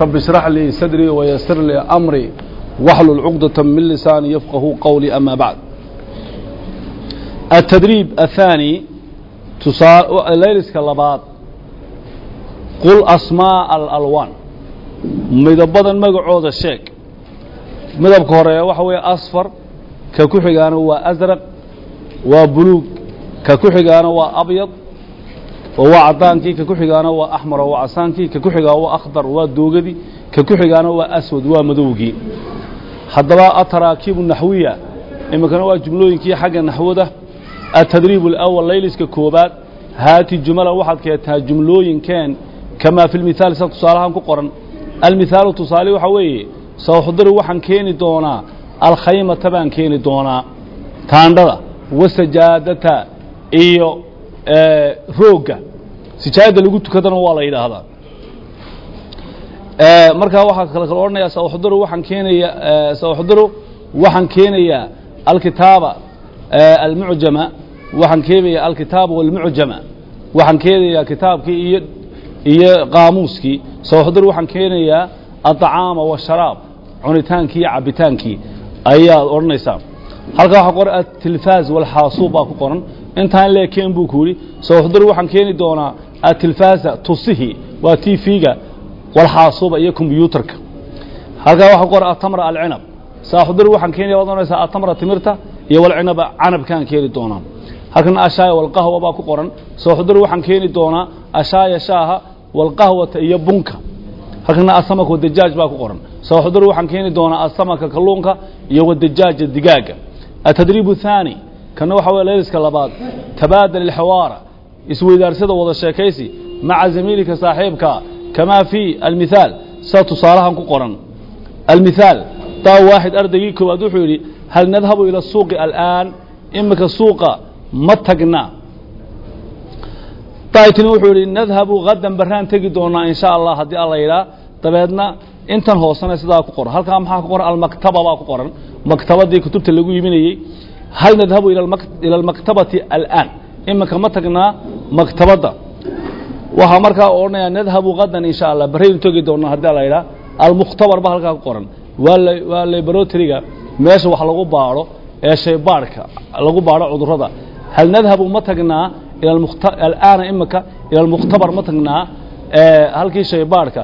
رب اشرح لي صدري ويسر لي أمري واحلل عقدة من لساني يفقه قولي أما بعد التدريب الثاني ليلسك اللبات قل أسماء الألوان مدبدا مقعود الشيك midabka horeeya waxa weeye asfar ka ku xigaana waa asraq waa oo waa caddaankii ka ku xigaana waa axmar oo casaankii ka ku xigaa waa akhdar waa doogadii ka ku xigaana waa aswad waa madowgii haddaba ataraakiibu naxwiya iminkana waa jumlooyinkii xagga naxwada atadriib alawal layliska koobaad haati jumalan waxaad keentaa jumlooyinkeen kamaa fi lmithaal sida tusaalahaan ku qoran. Almithaalu tusaale waxaa weeye sawxdiri waxaan keeni doonaa alkhaymata baan keeni doonaa. Taandhada wasajaadata iyo roogga sijaadada lagu tukadana waa la yidhaahdaa. Markaa waxaa kale kale odhanayaa sawxdiru waxaan keenaya sawxdiru waxaan keenayaa alkitaaba almucjama. Waxaan keenayaa alkitaaba walmucjama. Waxaan keenayaa kitaabkii iyo iyo qaamuuskii. Sawxdiru waxaan keenayaa aطcaama washaraab cunitaankii iyo cabitaankii. Ayaad odhanaysaa halkaa waxaa qoran atilfaaz walxaasuub baa ku qoran intaan leekeen buu ku yidhi. Waxaan keeni doonaa atilfaasa tusihi waa tv-ga walxaasuuba iyo kombyuutarka halkaa waxaa qora atamra alcinab. Saaxudur waxaan keenaya waad atamra timirta iyo walcinaba canabkaan keeni doonaa. Halkan ashaaya walqahwa baa ku qoran. Sooxudur waxaan keeni doonaa ashaaya shaaha walqahwata iyo bunka. Halkana asamaka wadajaaj baa ku qoran. Sooxudur waxaan keeni doonaa asamaka kalluunka iyo wadajaaja digaaga. Atadriib thaani kana waxa wey leyliska labaad tabaadal ilxawaara isweydaarsada wada sheekaysi maca zamiilika saaxiibka kamaa fii almithaal saa tusaalahan ku qoran. Almithaal daa waaxid ardaygii koowaad wuxuu yidhi hal nadhabu ila suuqi alaan iminka suuqa ma tagna daayitin wuxuu yidhi nadhabu haddan barraan tegi doonaa in sha allah haddii alla yidhaa dabeedna intan hoosana sidaa ku qoran. Halkaa maxaa ku qoran? Almaktaba baa ku qoran. Maktabadii kutubta lagu iibinayey hal nadhabu ila almaktabati alآan iminka ma tagnaa maktabadda waxaa markaa odhanaya nadhabu hadan in sha allah baraynu tegi doonaa haddii alla yidhaa almukhtabar ba halkaa ku qoran waa laboratoryga meesha wax lagu baadho ee shaybaadhka lagu baadho cudurrada hal nadhabu ma tagnaa alaana imika ila almukhtabar ma tagnaa halkii shaybaadhka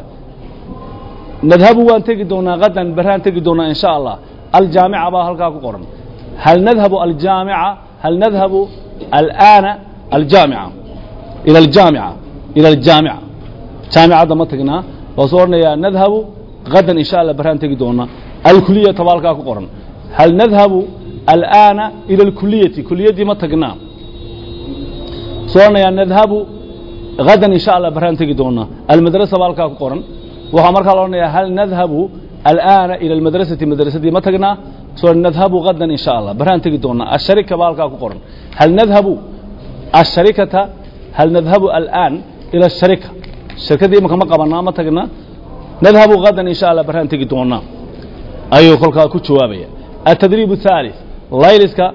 nadhabu waan tegi doonaa hadan baraan tegi doonaa in sha allah aljaamica baa halkaa ku qoran hal nadhabu aljaamica hal nadhabu alآana aljaamica ila aljaamica ila aljaamica jaamicadda ma tagnaa waa soo odhanayaa nadhabu hadan in sha allah baraan tegi doonaa alkuliyata baa halkaa ku qoran hal nadhabu alآana ila alkuliyati kuliyaddii ma tagnaa soo odhanayaa nadhabu hadan in sha allah baraan tegi doonaa almadrasa baa halkaa ku qoran waxaa markaa la odhanayaa hal nadhabu alآana ila almadrasati madrasadii ma tagnaa soo nadhabu hadan in sha allah baraan tegi doonaa asharika baa halkaa ku qoran hal nadhabu asharikata hal nadhabu alآan ila asharika shirkadii imika ma qabanaa ma tagnaa nadhabu hadan in sha allah baraan tegi doonaa ayuu kolkaa ku jawaabaya atadriib الثaalث layliska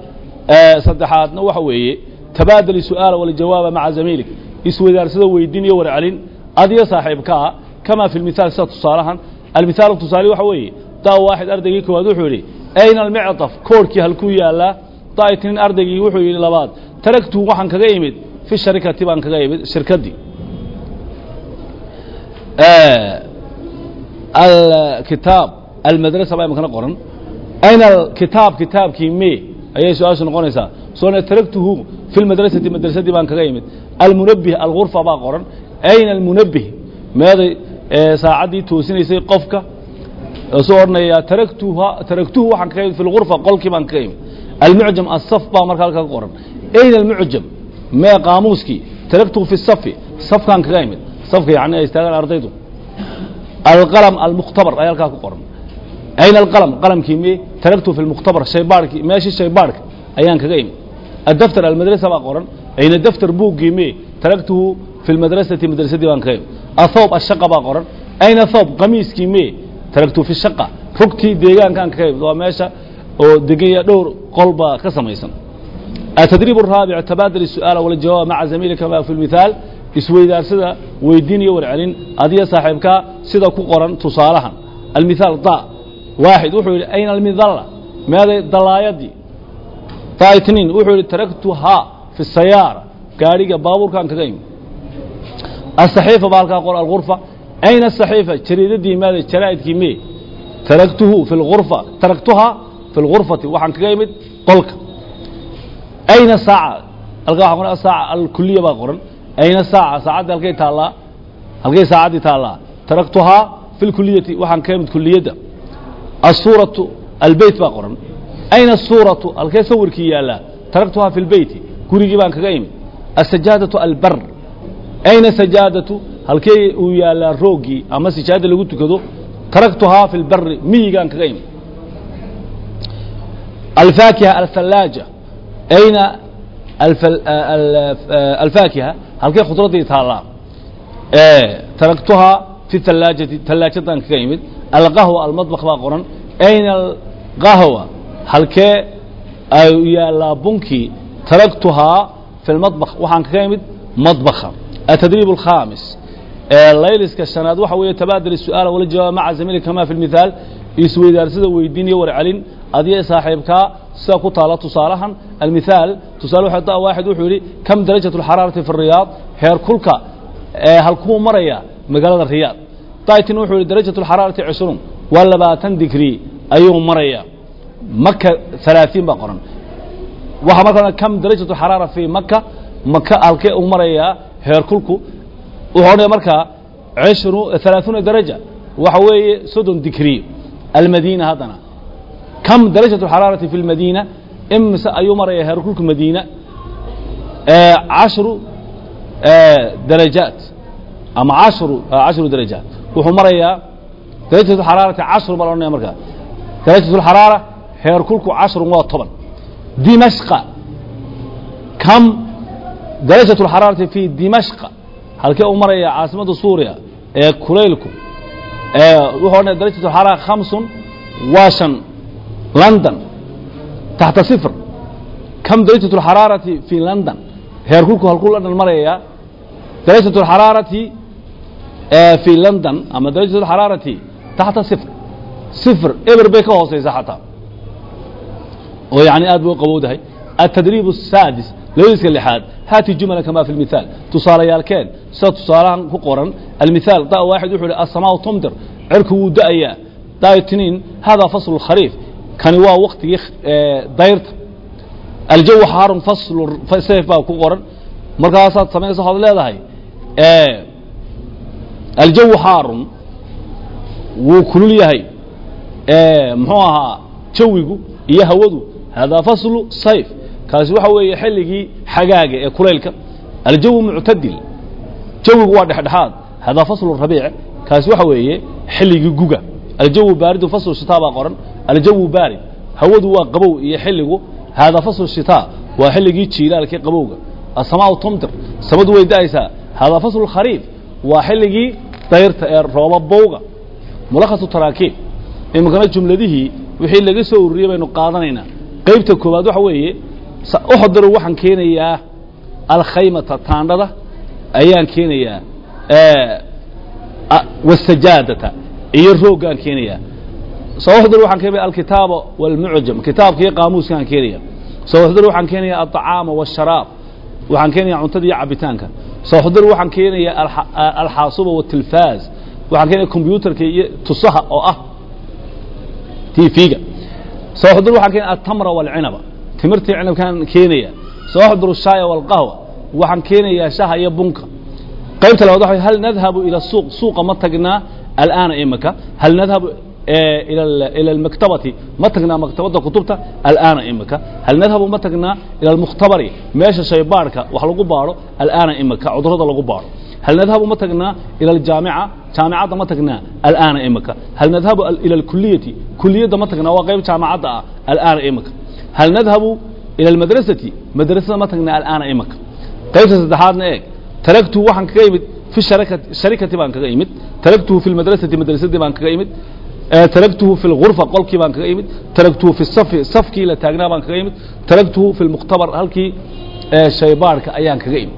saddexaadna waxa weeye tabaadal su'aala waljawaaba maca zamiilik isweydaarsada weydiin iyo warcelin adiyo saaxiibkaa kamaa fi lmithaal sida tusaalahan almithaalu tusaale waxa weeye daa waaxid ardaygii koowaad wuxuu yidhi ayna almicطaf koorhkii halkuu yaalaa daitnin ardaygii wuxuu yidhi labaad taragtuhu waxaan kaga imid fi sharikati baan kaga imid shirkaddii alkitaab almadrasa baa imikana qoran ayna alkitaab kitaabkii me ayay su'aashu noqonaysaa soona taragtuhu fi lmadrasati madrasadii baan kaga imid almunabih alغurfa baa qoran ayna almunabih meeday saacaddii toosinaysay qofka soo odhanayaa taragtuha taragtuhu waxaan kaga imid fi lغurfa qolkii baan kaga imid almucjam asaf baa marka halkaa ka qoran. Ayna almucjam mee qaamuuskii. Taragtuhu fi safi safkaan kaga imid safka yani ay istaagaan ardaydu. Alqalm almukhtabar ayaa halkaa ku qoran. Ayna alqalm qalamkii me taraktu fi lmukhtabar shaybaarhkii meeshii shaybaarhka ayaan kaga imi addaftar almadrasa baa qoran. Ayna daftar buuggii me taraktuhu fi lmadrasati madrasadii baan kaga imi athoob ashaqa baa qoran. Ayna thoob qamiiskii me taraktu fi shaqa rugtii deegaankaan kaga imi waa meesha oo deganya dhowr qol baa ka samaysan التدريب الرابع تبادل السؤال والجواب مع زميلك كما في المثال isweydaarsada weydiin iyo warcelin adiga saaxiibkaa sida ku qoran tusaalahan almithaal da waaxid wuxuu yidhi ayna almidalla meeday dalaayadii da itniin wuxuu yidhi taraktuhaa fi sayaara gaadhiga baabuurkan kaga imi asaxiifa baa halkaa qor alghurfa ayna asaxiifa jariidadii meeday jaraa'idkii mee taraktuhu fi lghurfa taraktuhaa fi lghurfati waxaan kaga imid qolka ayna saaca halkaa waxaa qoran asaaca alkuliya baa qoran ayna saaca saacadda halkay taallaa halkay saacaddii taallaa taraktuhaa fi lkuliyati waxaan kaga imid kuliyadda asuuratu albeyt baa qoran ayna asuuratu halkee sawirkii yaallaa taraktuhaa fi lbeyti gurigii baan kaga imid asajaadatu albar ayna sajaadatu halkee uu yaallaa rooggii ama sijaada lagu tukado taraktuhaa fi lbari miyigaan kaga imid alfaakiha althallaaja ayna alfaakiha halkee khudraddii taallaa? Taraktuhaa fi hallaajati tallaajadan kaga imid alqahwa almadbakh baa qoran. Ayna alqahwa halkee ay yaallaa bunkii taraktuhaa fi lmadbakh waxaan kaga imid madbakha. Atadriib alkhaamis layliska shanaad waxa weeye tabaadal الsu'aala wala jawaab maca zamilika kama fi lmithaal isweydaarsada weydiin iyo warcelin adiga saaxiibkaa sida ku taala tusaalahan almithaal tusaale waxa da waaxid wuxuu yidhi kam darajatu alxaraarati fi riyaad heer kulka ee halkuu maraya magaalada riyaad daitin wuxuu yidhi darajatu alxaraarati cishruun waa labaatan digrii ayuu maraya maka halaaثiin baa qoran waxaa marka kam darajatu alxaraara fi maka maka halkee uu marayaa heer kulku wuxuu odhanaya markaa cishru halaaثuuna daraja waxa weeye soddon digrii almadiina haddana كم درجة الحرارة في المدينة إمس أيو مرة يهركلك مدينة آه عشر آه درجات أما عشر آه عشر درجات وحو مرة درجة الحرارة عشر مرة مرة درجة الحرارة هيركلك عشر وطبا دمشق كم درجة الحرارة halkee u maraya caasimadda suuriya ee kulaylku ee wuxuu odhanaya darajatu xaaraha khamsun waa london taxta sifr kam darajatu alxaraarati fii london? Heerkulku halkuu london maraya. Darajatu alxaraarati fii london ama darajatu alxaraarati taxta sifr sifr eber bay ka hoosaysa xataa. Oo yacni aad buu qabowdahay. Altadriib الsaadis ladiska لxaad haati jumla kama fi miaal tusaalayaalkeen sida tusaalahan ku qoran almiaal da waaxid wuxuu hi asamaau tomdir cerku wuu da'ayaa daaytiniin hada fasl khariif kani waa waktigii dayrta aljaw xaarun fasl sayf baa ku qoran markaasaad samaysa waxaad leedahay aljaw xaarun wuu kulul yahay muxuu ahaa jawigu iyo hawadu hada faslu sayf kaasi waxa weeye xilligii xagaaga ee kulaylka aljawu muctadil jawigu waa dhexdhexaad haadaa faslu rabiic kaasi waxa weeye xilligii guga aljawu baaridu faslu shitaa baa qoran aljawu baarid hawadu waa qabow iyo xilligu haadaa faslu shitaa waa xilligii jiilaalkii qabowga asamaau tumtir samadu way da'aysaa haadaa faslu khariif waa xilligii dayrta ee roobabowga mulakhasu taraakiib iminkana jumladihii wixii laga soo ururiyey baynu qaadanaynaa qaybta koowaad waxa weeye uxdiru waxaan keenayaa alkhaymata taandhada ayaan keenayaa wasajaadata iyo rooggaan keenayaa sawxdir waxaan keenaya alkitaaba walmucjam kitaabka iyo qaamuuskaan keenaya sawxdir waxaan keenaya alطacaama wاsharaab waxaan keenaya cuntada iyo cabitaanka sawxdir waxaan keenaya alxaasuba watilfaaz waxaan keenaya combyuutarka iyo tusaha oo ah tv-ga sawxdir waxaan keenaya altamra wاlcinaba timirtii cinabkaan keenaya sawaxduru shaaya walqahwa waxaan keenayaa shaha iyo bunka. Qaybta labaad waxa hal nadhabu ila suuq suuqa ma tagnaa alaana imika hal nadhabu eh, ila almaktabati ma tagnaa maktabadda kutubta alaana imika hal nadhabu ma tagnaa ila almukhtabari meesha shaybaarhka wax lagu baadho alaana imika cudurrada lagu baadho hal nadhabu ma tagnaa ila aljaamica jaamicadda ma tagnaa alaana imika hal nadhabu ila alkuliyati kuliyadda ma tagnaa waa qayb jaamacadda ah alaana imika hal nadhabu ila almadrasati madrasada ma tagnaa al'aana imika qaybta saddexaadna eeg taragtuhu waxaan kaga imid fi sharikati baan kaga imid taragtuhu fi lmadrasati madrasadii baan kaga imid taragtuhu fi lgurfa qolkii baan kaga imid taragtuhu fi safi safkii la taagnaa baan kaga imid taragtuhu fi lmukhtabar halkii shaybaarhka ayaan kaga imid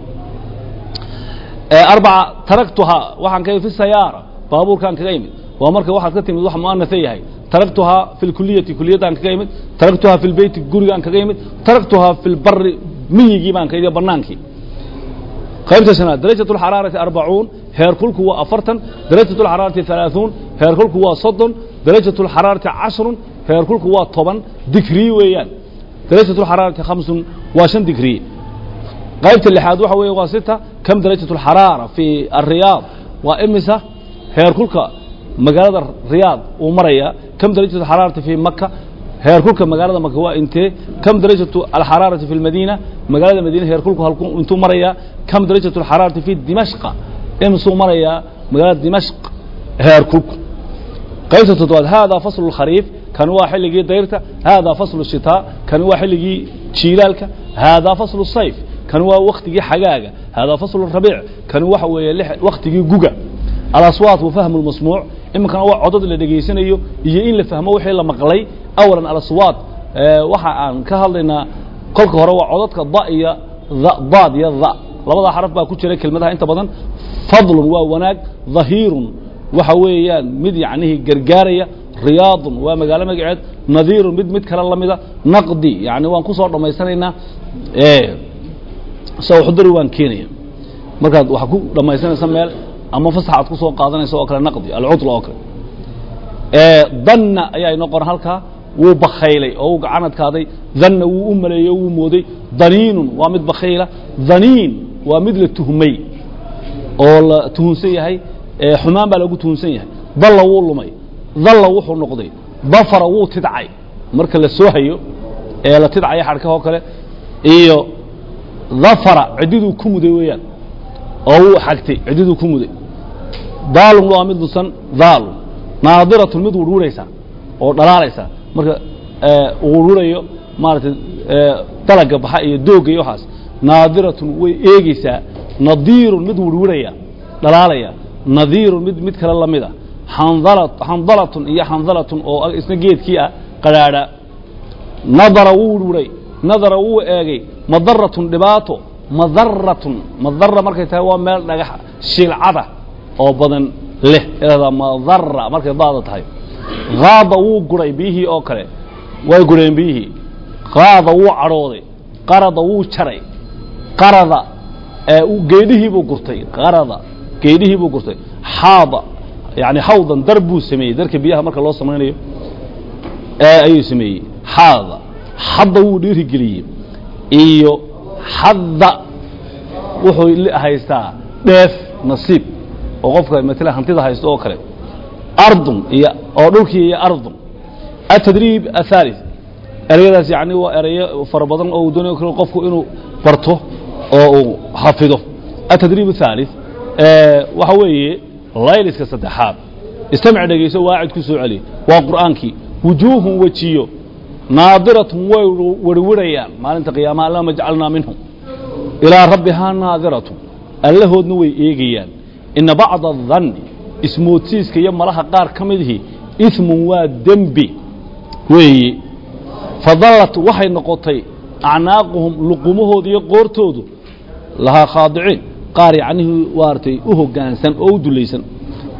arbaca taragtuhaa waxaan kaga imid fi sayaara baabuurkaan kaga imid waa marka waxaad ka timid wax mu'anatha yahay taragtuhaa fi lkuliyati kuliyaddaan kaga imid taragtuhaa fi lbeyti gurigaan kaga imid taragtuhaa fi lbari miyigii baan kaga imid bannaankii qaybta shanaad darajaة الxaraarati arbacuun heerkulku waa afartan darajaة الxaraarati ثalaaثuun heerkulku waa soddon darajaة الxaraarati cashrun heerkulku waa toban digrii weeyaan darajaة الxaraarati khamsun waa shan digrii qaybta lixaad waxa weeye waa sita kam darajaة الxaraara fi الriyaad waa imisa heerkulka magaalada riyaad uu maraya kam darajatu alxaraarati fii maka heerkulka magaalada maka waa intee? Kam darajatu alxaraarati fi lmadiina magaalada madiina heerkulku intuu marayaa kam darajatu alxaraarati fi dimashqa imsuu marayaa magaalada dimashq heerkulku. Qaybta toddobaad haadaa faslu lkhariif kan waa xilligii dayrta haadaa faslu shitaa kan waa xilligii jiilaalka haadaa faslu sayf kan waa wakhtigii xagaaga haadaa faslu rabiic kan waxa weeye waktigii guga alaswaat wa fahmu اlmasmuuc iminkana waa codad la dhegaysanayo iyo in la fahmo wixii la maqlay awalan alaswaat waxa aan ka hadlaynaa kolka hore waa codadka da iyo daad iyo da labadaa xaraf baa ku jira kelmadaha inta badan fadlun waa wanaag dhahiirun waxa weeyaan mid yacnihii gargaaraya riyaadun waa magaalo magaceed nadiirun mid mid kale la mida naqdi yani waan ku soo dhammaysanaynaa sawxudari waan keenaya markaad wax ku dhammaysanaysa meel ama fasax aad ku soo qaadanaysa oo kale naqdi alcudla oo kale. Danna ayaa inoo qoran halkaa wuu bakaylay oo uu gacan adkaaday danna wuu u maleeyey o wuu mooday. Daniinun waa mid bakayla daniin waa mid la tuhmay oo la tuhunsan yahay xumaan baa lagu tuhunsan yahay. Dalla wuu lumay dalla wuxuu noqday dafara wuu tidcay. Marka la soo hayo ee la tidcaya xadhkaha oo kale iyo dafara ciddiduu ku muday weeyaan oo wuu xagtay ciddiduu ku muday daalun waa mid lusan daalun naadiratun mid wurwuraysa oo dhalaalaysa. Marka uu wurwurayo maaragtay dalaga baxa iyo doogga iyo waxaas. Naadiratun way eegeysaa nadiirun mid wurwuraya dhalaalaya. Nadiirun mid mid kale la mid a xandala xandalatun iyo xandalatun oo isna geedkii ah qadhaadha nadara wuu wurwuray. Nadara wuu eegay. Madaratun dhibaato. Madaratun madara markay tahay waa meel dhagax shilcada oo badan leh eeda madara markay daada tahay. Haada wuu guray biyihii oo kale way gureen biyihii. Qaada wuu cadhooday qarada wuu jaray. Qarada geedhihii buu gurtay qarada geedhihii buu gurtay. Xaada yani hawdan dar buu sameeyey darka biyaha marka loo samaynayo ayuu sameeyey. Xaada xadda wuu dhiirigeliyey iyo xadda wuxuu haystaa dheef nasiib oo qofka matala hantida haysto oo kale. Ardun iyo oo dhulkii iyo ardun. Atadriib athalith ereyadaas yani waa ereyo fara badan oo uu doonayo kale qofku inuu barto oo uu xafido atadriib athalith waxa weeye layliska saddexaad. Istamic dhegayso waacid ku soo celiya waa qur'aankii. Wujuuhun wejiyo. Naadiratun way werwerayaan maalinta qiyaamaha allama jacalnaa minhum. Ilaa rabbihaa naadiratun. Allahoodna way eegayaan ina bacda adanni ismoodsiiska iyo malaha qaar ka midihii ismun waa dembi. Weeye fadallat waxay noqotay acnaaquhum luqumahooda iyo qoortoodu lahaa khaadiciin. Qaar yacnihii waartay u hoggaansan oo u dulaysan.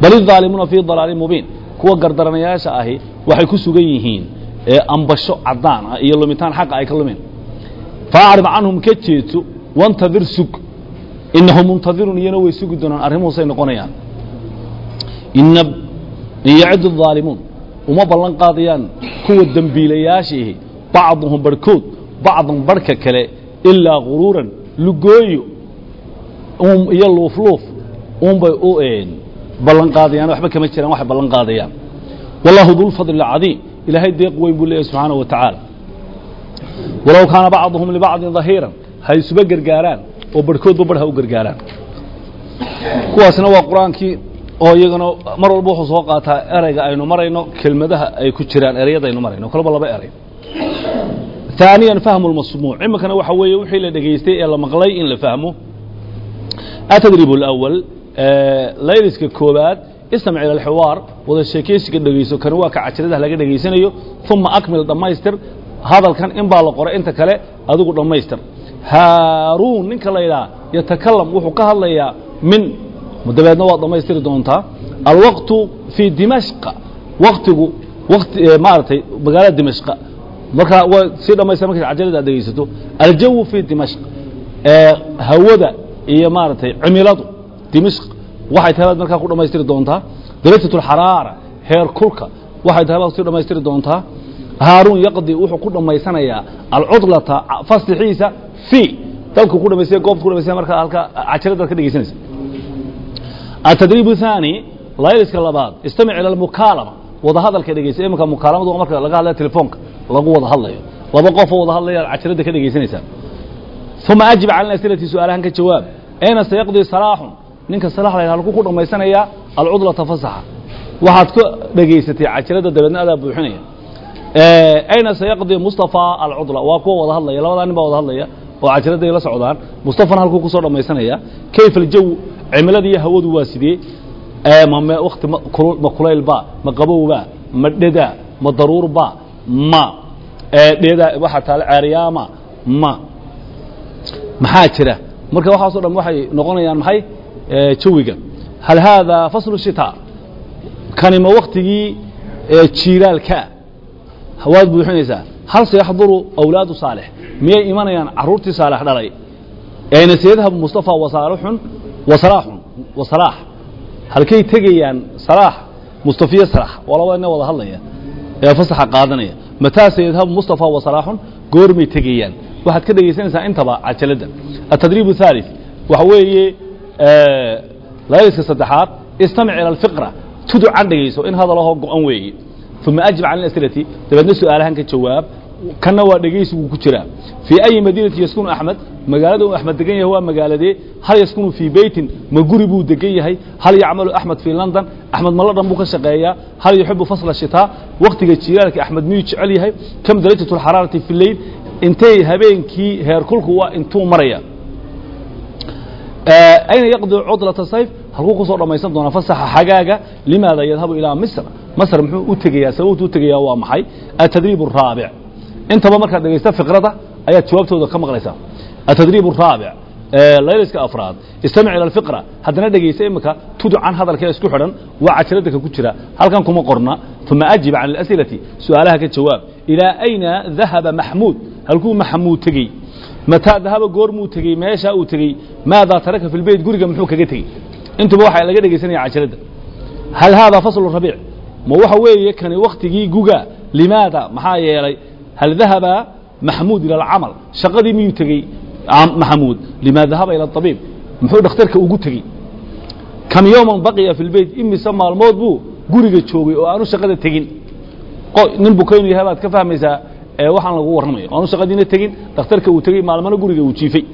Bal idaalimuuna fii dalaalin mubiin. Kuwa gardaranayaasha ahi waxay ku sugan yihiin ambasho caddaan ah iyo lumitaan xaqa ay ka lumeen. Faacrid canhum ka jeedso wantadir sug inahu muntadirun iyana way sugi doonaan arrimuhusay noqonayaan ina yacdu aalimuun uma ballan qaadayaan kuwa dembiilayaashiihi bacduhum barhkood bacdan barhka kale ilaa guruuran lugooyo iyo luufluuf uunbay u ballan qaadayaan waxba kama jiraan waxay ballan qaadayaan wallaahu dulfadli alcadiim ilaahay deeq weyn buu leeyahay subxaanahu wa tacaala walow kaana bacduhum libacdin dahiiran ha isuba gargaaraan oo barhkoodba barh ha u gargaaraan kuwaasna waa qur-aankii oo iyagana mar walba wuxuu soo qaataa ereyga aynu marayno kelmadaha ay ku jiraan ereyada aynu marayno kolba laba erey ثaaniya fahmu اlmasmuuc iminkana waxa weeye wixii la dhegaystay ee la maqlay in la fahmo atadrib اlأwal layliska koobaad istamic ila alxiwaar wada sheekaysiga dhegayso kani waa ka cajiradaha laga dhegaysanayo uma akmil dhammaystir hadalkan in baa la qoray inta kale adigu dhammaystir haaruun ninka la yidhaha wuxuu ka hadlayaa min dabeedna waad dhammaystiri doontaa alwaqtu fii dimashqa waktigu wati maaragtay magaalada dimashqa markaa waa sii dhammaystir marka cajalada aad dhegaysato aljawu fii dimashq. Hawada iyo maaragtay cimiladu dimashq waxay tahay baad ku dhammaystiri doontaa. Darajat اlxaraara heer kulka waxay tahay baad ku sii dhammaystiri doontaa. Haaruun yaqdi wuxuu ku dhammaysanayaa alcudlata faslixiisa fii dalku ku dhamaystay goobta ku dhamaystay markaa halka cajaladaad ka dhegaysanaysa التdريب الثاني layliska labaad istamic ilى الmukaalama wada hadalka dhegeysa iminka mukaalamadu waa marka laga hadlayo telefoonka lagu wada hadlayo laba qofoo wada hadlaya cajalada ka dhegaysanaysaa ثuma أجib calى أسئلةi su-aalahan ka jawaab ayna sayaqضي صلاaxun ninka صلاح la halku ku dhammaysanaya alcudlaةa fasaxa waxaad ka dhegaysatay cajalada dabeedna adaa buuxinaya ayna sayaqضي mustaفى alcudla waa kuwa wada hadlaya labadaa nin baa wada hadlaya oo cajalada ay la socdaan mustafana halkuu ku soo dhammaysanaya kayf aljaw cimilada iyo hawadu waa sidee? Ma wakti ma kulaylba ma qabowba ma dheda ma daruurba ma dheda waxaa taale ceeryaama ma. Maxaa jira? Marka waxaaso dhan waxay noqonayaan maxay? Jawiga. Hal haadaa faslu shitaa? Kani ma waktigii jiilaalka waad buuxinaysaa hal sayaxduru awlaadu saalix miyay imanayaan carruurtii saalix dhalay ayna sayadhabu mustafa wasalxun wasalaaxun wasalaax halkay tegayaan salaax mustafiyo salaax waa labada nin wada hadlaya ee fasaxa qaadanaya mataa sayadhabu mustafa wasalaaxun goormay tegayaan waxaad ka dhegaysanaysaa intaba cajaladda atadriib athaalid waxa weeye layliska saddexaad istamic ila alfiqra tuducan dhegayso in hadalahoo go-an weeye uma ajib can asilati dabeedna su'aalahan ka jawaab kanna waa dhegaysigu ku jiraa fii ayi madiinati yaskunu axmed magaalada uu axmed degan yahay waa magaaladee hal yaskunu fii beytin ma guri buu degan yahay hal yacmalu axmed fii london axmed ma london buu ka shaqeeyaa hal yuxibu fasla shitaa waktiga jiilaalka axmed miyuu jecel yahay kam darajat اlxaraarati fi leyl intay habeenkii heerkulku waa intuu maraya ayna yaqdi cudlata sayf halkuu ku soo dhammaysan doonaa fasaxa xagaaga limaada yadhabu ilaa misr masr muxuu u tegayaa sababtu u tegayaa waa maxay atadriib الraabic intaba markaad dhegaysta fiqrada ayaad jawaabtooda ka maqlaysaa atadriib الraabic layliska afraad istamic ila alfiqra haddana dhegaysa imika tuducan hadalkee isku xidhan waa cajaladaka ku jira halkan kuma qorna uma ajib can اlas'ilati su-aalaha ka jawaab ilaa ayna dahaba maxmuud halkuu maxamuud tegey mataa dahaba goormuu tegey meeshaa uu tegey maadaa taraka fi lbeyt guriga muxuu kaga tegey intuba waxaa laga dhegaysanaya cajaladda hal haadaa faslu rabiic Ma waxa weeye kani waktigii guga. Limaada? Maxaa yeelay hal dahaba maxmuud ila alcamal. Shaqadii miyuu tegey? Maxamuud lima dahaba ila abiib muxuu dhakhtarka ugu tegey? Kam yowman baqiya fi lbeyt imise maalmood buu guriga joogay oo aanu shaqada tegin. Nin bukaynu yahay baad ka fahmaysaa waxaan lagu warramayo. Aanu shaqadiina tegin dhakhtarka uu tegey maalmana guriga uu jiifay.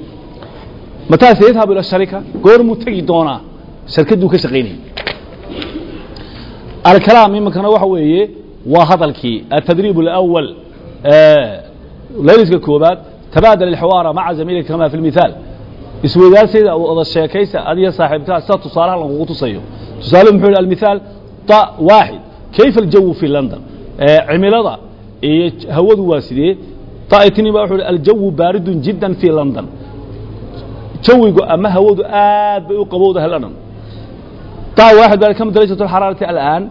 Mataa sayadhabu ila sharika. Goormuu tegi doonaa? Sharkadduu ka shaqaynayay alkalaam iminkana waxa weeye waa hadalkii atadriib اlأwal layliska koobaad tabaadal اlxiwaara maca zamiilika kama fi اlmithaal isweydaarseeda wada sheekaysa adiga saaxiibkaa sida tusaalaha lagugu tusayo tusaale muxuu yidhi almithaal ta waaxid kayfa aljawu fi london cimilada iyo hawadu waa sidee taitini ba wuxuu yidhi aljawu baaridun jiddan fi london jawigu ama hawadu aad bay u qabowdahay london ta waaxid baa kam darajat alxaraarati alآan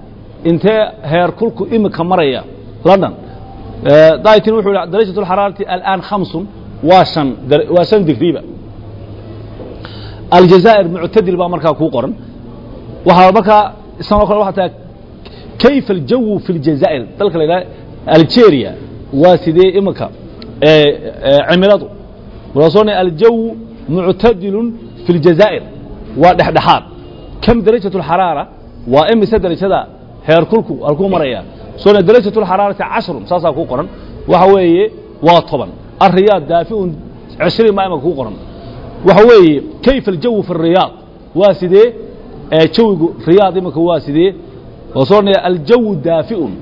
intee heer kulku imika maraya london. Daitin wuxuu yidhi darajat alxaraarati alآan khamsun waa shan digriba aljazaa'ir muctadil baa markaa kuu qoran. Waxaa markaa isagoo kale waxaa tahay kayfa aljawu fi ljazaa'ir dalka la yidhaha algeria waa sidee imika? Cimiladu. Markaasoo aljawu muctadilun fi ljazaa'ir waa dhexdhexaad kam darajat alxaraara waa imise darajada heer kulku halkuu maraya soona darajat alxaraarati cashrun saasaa kuu qoran waxa weeye waa toban alriyaad daafiun cishriin baa imika kuu qoran waxa weeye kayfa aljawu fi الriyaad waa sidee ee jawigu riyaad imika waa sidee oo soo odhanaya aljawu daafi'un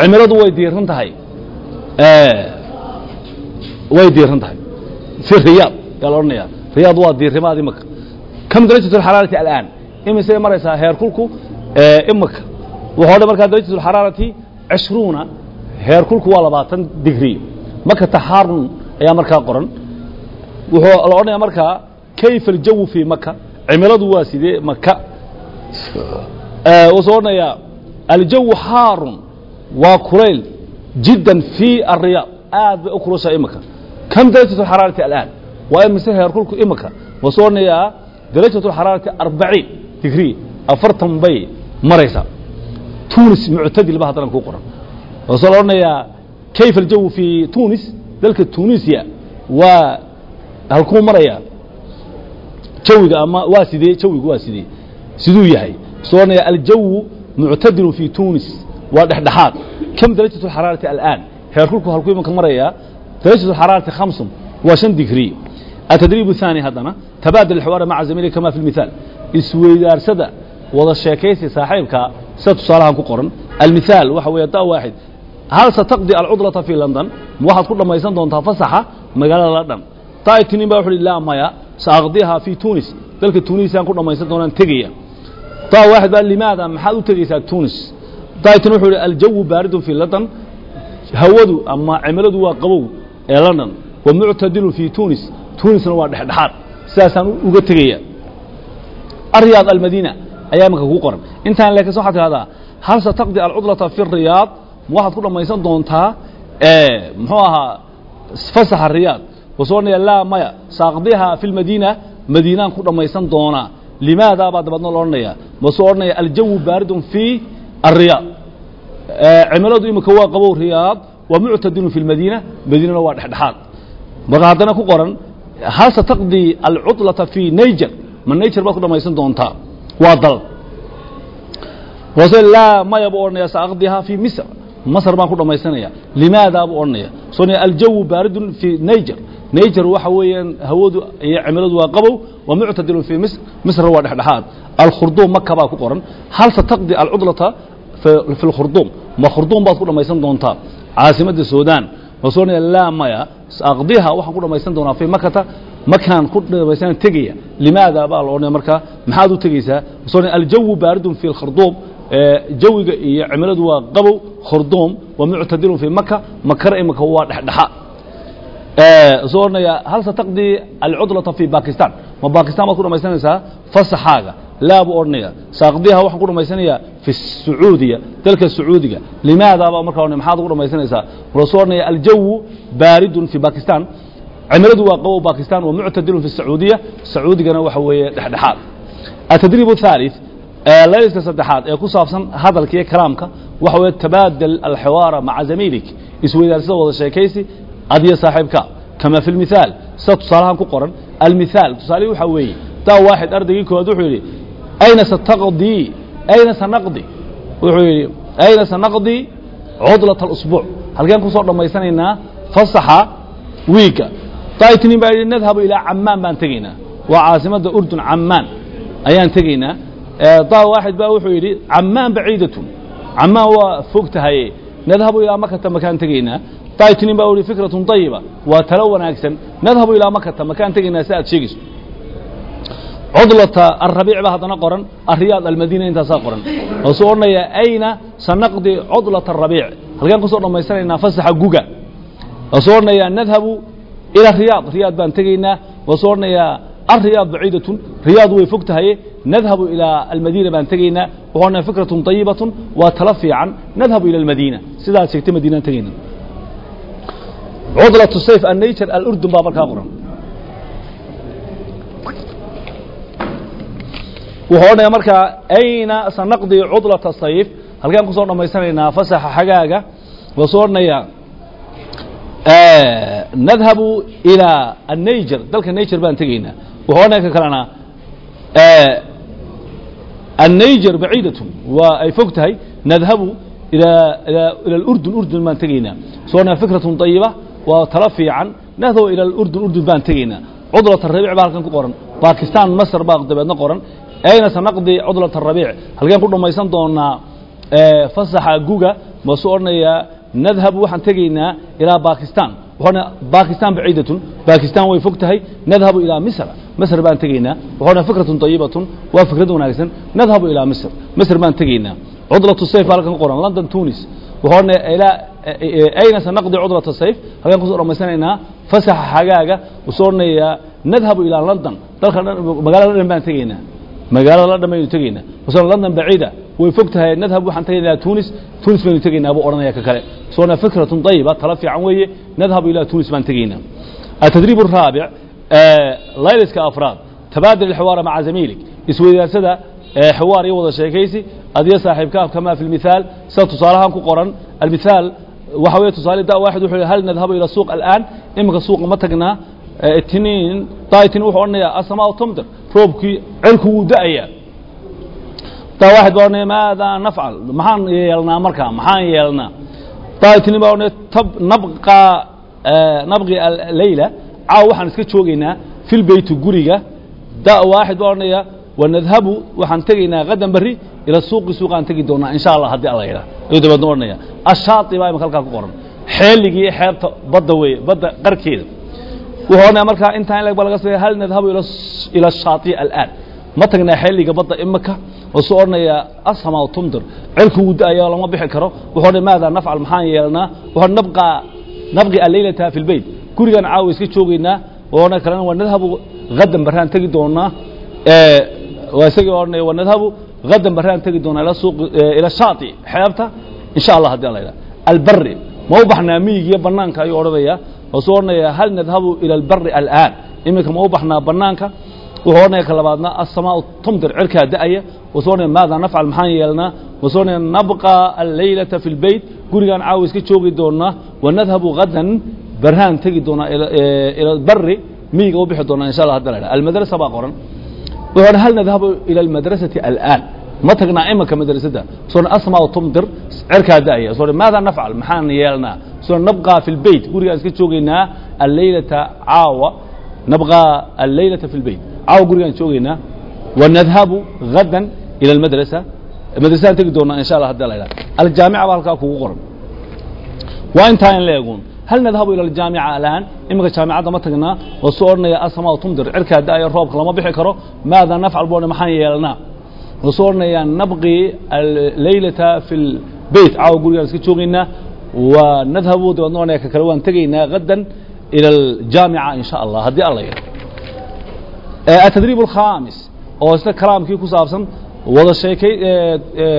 cimiladu way diiran tahay way diiran tahay fi riyaad yaa la odhanaya riyaad waa diirimaad imika kam darajatu alxaraarati alaan imisay maraysaa heerkulku imika wuxuu odhan markaa darajatu alxaraarati cishruuna heerkulku waa labaatan digrii. Maka taxaarun ayaa markaa qoran. Wuxuu la odhanaya markaa kayfa aljawu fii maka cimiladu waa sidee maka wuxuu odhanayaa aljawu xaarun. Waa kulayl jiddan fii ariyaad aad bay u kulushaa imika kam darajatu alxaraarati alaan waa imise heerkulku imika wuxuu odhanayaa darajatu alxaraarati arbaciin digrii afartan bay maraysaa tunis muctadil ba haddana kuu qoran wuxuu la odhanayaa kayfa aljawu fii tunis dalka tunisia waa halkuu marayaa jawiga ama waa sidee jawigu waa sidee siduu yahay wuxuu odhanaya aljawu muctadilu fii tunis waa dhexdhexaad kam darajatu alxaraarati alaan heerkulku halkuu imanka marayaa darajatu alxaraarati khamsun waa shan digrii التدريب الثاني هذنا تبادل الحوار مع زميلك كما في المثال isweydaarsada wada sheekaysi saaxiibka sida tusaalahan ku qoran. Almithaal waxa weeye da waaxid hal sataqdi alcudlata fii london? Waxaad ku dhammaysan doontaa fasaxa magaalada la dhan. Taa itiniin baa wuxu uhi laa maya saaqdiha fii tunis. Dalka tunisaan ku dhammaysan doonaan tegaya. Taa waaxid baa limaada maxaad u tegaysaa tunis? Taa itin wuxuu ihi aljawu baaridun fii london. Hawadu ama cimiladu waa qabow ee london. Wa muctadilu fii tunis. Tunisna waa dhexdhexaad. Sidaasaan uga tegayaa الرياض المدينة ayaa imika kuu qoran intaan leekas waxaad tidhahdaa hal sataqdi alcudlata fi الriyaad waxaad ku dhammaysan doontaa muxuu ahaa fasaxa riyaad wasoo odhanaya laa maya saaqdiha fi lmadiina madiinaan ku dhammaysan doonaa limaada baa dabadna lo odhanaya masoo odhanaya aljawu baaridun fi الriyaad cimiladu imika waa qabow riyaad wa muctadilun fi lmadiina madiinana waa dhexdhexaad marka haddana ku qoran hal sataqdi alcudlata fi niger ma niger baad ku dhammaysan doontaa waa dal. Laa maya buu odhanaya saaqdiha fi misr. Masr baan ku dhammaysanaya limaada buu odhanaya soo aljawu baaridun fi niger. Niger waxa weeyaan hawadu iyo cimiladu waa qabow wa muctadilun fi misr. Misr waa dhexdhexaad. Alkhurduum maka baa ku qoran. Hal sataqdi alcudlata fi lkhurduum ma khurduum baad ku dhammaysan doontaa caasimadda sudan wasoo odhanaya laa maya saaqdiha waxaan ku dhammaysan doonaa fi makata makaan ku dhamaysan tegaya. Limaada baa la odhanaya markaa maxaad u tegeysaa soo aljawu baaridun fi lkharduum jawiga iyo cimiladu waa qabow kharduum wa muctadilun fi maka makana imika waa dhexdhexa soo odhanaya hal sataqdi alcudlata fi bakistan ma bakistan baad ku dhamaysanaysaa? Fasaxaaga. Laa buu odhanaya saaqdiha waxaan ku dhammaysanayaa fi sacuudiya dalka sacuudiga limaada baa markaa maxaad ugu dhammaysanaysaa wuxuu soo odhanaya aljawu baaridun fi bakistan cimiladu waa qabow bakistan wa muctadilun fi sacuudiya sacuudigana waxa weeye dhexdhexaad. Atadriib athalith leyska saddexaad ee ku saabsan hadalka iyo kalaamka waxa weeye tabaadal alxiwaara maca zamiilik. Isweydaarsida wada sheekaysi adiya saaxiibka. Kama fi lmithaal sida tusaalahan ku qoran. Almithaal tusaalihi waxaa weeye daa waaxid ardaygii koowaad wuxuu yidhi ayna sataqdii ayna sanaqdi? Wuxuu yidhi ayna sanaqdi cudlata alusbuuc halkeen ku soo dhammaysanaynaa fasaxa wiigga daitnin baa yidhi nadhabu ilaa camaan baan tegaynaa waa caasimadda urdun camaan ayaan tegaynaa daa waaxid baa wuxuu yidhi camaan baciidatun camaan waa fog tahaye nadhabu ilaa makata makaan tegaynaa daitnin baa yihi fikratun طayiba waa talo wanaagsan nadhabu ilaa makata makaan tegaynaa si aad sheegayso cudlata arabiic baa haddana qoran ariyaad almadiina intaasaa qoran waasuu odhanaya ayna sanaqdi cudlata arabiic halkaan ku soo dhammaysanaynaa fasaxa guga waasuu odhanaya nadhabu ilى riyaad riyaad baan tegaynaa. Waasuu odhanayaa alriyaad baciidatun. Riyaad way fog tahaye nadhabu ilaa almadiina baan tegaynaa. Wuxuu odhanaya fikratun طayibatun waa tala fiican. Nadhabu ila almadiina. Sidaad sheegtay madiinaan tegayna cudlatu sayf annature alurdun baa markaa qoran. Wuxuu odhanaya markaa ayna sanaqdi cudlata sayf. Halkaan ku soo dhammaysanaynaa fasaxa xagaaga. Waasuu odhanayaa nadhabu ilى الniger dalka niger baan tegaynaa wuxuu odhanaya ka kalena الniger baciidatun waa ay fog tahay nadhabu ilى ilى اurdun urdun baan tegaynaa soo odhanaya fikratun طayiba waa talo fiican nadhabu ilى اurdun urdun baan tegaynaa cudlat arabiic baa halkan ku qoran bakistan masr baa dabeedna qoran ayna sanaqdi cudlat arabiic halkeen ku dhammaysan doonaa fasaxa guga masu odhanayaa nadhabu waxaan tegaynaa ilaa bakistan wuxuu bakistan baciidatun bakistan way fog tahay. Nadhabu ilaa misr. Misr baan tegaynaa. Wuxuu fikratun طayibatun waa fikrad wanaagsan. Nadhabu ilaa misr. Misr baan tegaynaa. Cudlatu sayf baa halkan ku qoran london tunis. Odhanaya ilaa ayna sanaqdi cudlata sayf? Halkaan ku soo dhammaysanaynaa fasaxa xagaaga wuxuu odhanayaa nadhabu ilaa london. Dalka magaalada dhan baan tegaynaa magaalada la dhan baynu tegaynaa wuxuu london baciida way fog tahay nadhab waxaan tegaynaa tunis tunis baynu tegaynaa buu odhanaya ka kale soona fikratun طayiba tala fiican weeye nadhabu ilaa tunis baan tegaynaa التدريب الرابع layliska afraad tabaadل الحوار مع زميلك isweydaarsada xwaar iyo wada sheekaysi adiyo saaxiibka kama في المثال sida tusaalahaan ku qoran المثال waxa weeye tusaale da waaxid wuxuu hal nadhabu ila suuq الآن iminka suuqa ma tagnaa itniin daayitin wuxuu odhanayaa asmaa tumdir roobkii cirku wuu da'ayaa daa waaxid baa odhanaya maadaa nafcal? Maxaan yeelnaa markaa? Maxaan yeelnaa? Daayitini baa odhanaya tab nabqa nabqi leyla caaw waxaan iska joogaynaa fil beyti guriga. Da waaxid baa odhanaya wanadhabu waxaan tegaynaa qadan berri ila suuqi suuqaan tegi doonaa insha allah haddii alla yidhaah ayuu dabeedna odhanaya ashaati baa imaka halkaa ku qoran. Xeeligii xeebta badda weeye badda qarkeeda wuxuu odhanaya markaa intaa in lag ba laga sameeya hal nadhabu ila shaati al'aan. Ma tagnaa xeeliga badda imika wuxuu odhanayaa ashamaa tumdir cirku wuu da'aya lama bixi karo. Wuxuu odhanaya maadaa nafcal maxaan yeelnaa wuxuu nabqa nabqi alleylata fi lbeyt gurigan caawa iska joogaynaa. Wuxuu kalena waa nadhabu hadan baraan tegi doonaa. Waa isagii odhanaya waa nadhabu hadan baraan tegi doonaa ila suuq ila shaati. Xeebta insha allah haddii alla yidhaha albari ma u baxnaa miyigiyo banaanka ayuu odhanaya wuxuu odhanaya hal nadhabu ila albari al'aan? Iminka ma u baxnaa banaanka wuxuu odhanaya ka labaadna asamaau tumdir cirkaa da'aya. Wuxuu odhanaya maada nafcal maxaan yeelnaa? Wuxuu odhanaya nabqa alleylata fi lbeyt gurigaan caawa iska joogi doonaa wanadhabu hadan barhaan tegi doonaa ila bari miyiga u bixi doonaa insha allah hadda la almadrasa baa qoran. Wuxuu odhan hal nadhabu ila almadrasati al'aan ma tagnaa imanka madrasadda. Soo asmaa tumdir cirkaa da'aya. Soo maada nafcal maxaan yeelnaa. Soo nabqa fi lbeyt gurigaan iska joogaynaa. Alleylata caawa nabqa alleylata fi lbeyt caawa gurigaan joogaynaa. Wanadhabu hadan ila almadrasa. Madrasadaan tegi doonaa insha allah hadda la yidhaha aljaamica baa halkaa kugu qoran. Waa intaa in la eegun hal nadhabu ila aljaamica alaan? Iminka jaamicadda ma tagnaa. Oo soo odhanaya asmaa tumdir cirkaa da'aya roobka lama bixi karo. Maada nafcal buu maxaan yeelnaa wuxuu odhanayaa nabqi alleylata fi lbeyt caawa gurigaan iska joogaynaa wa nadhabu dabeedna odhanaya ka kale waan tegaynaa hadan ila aljaamica in sha allah haddii alla yidhaha التdريب الkhاamis oo isna kalaamkii ku saabsan wada sheekay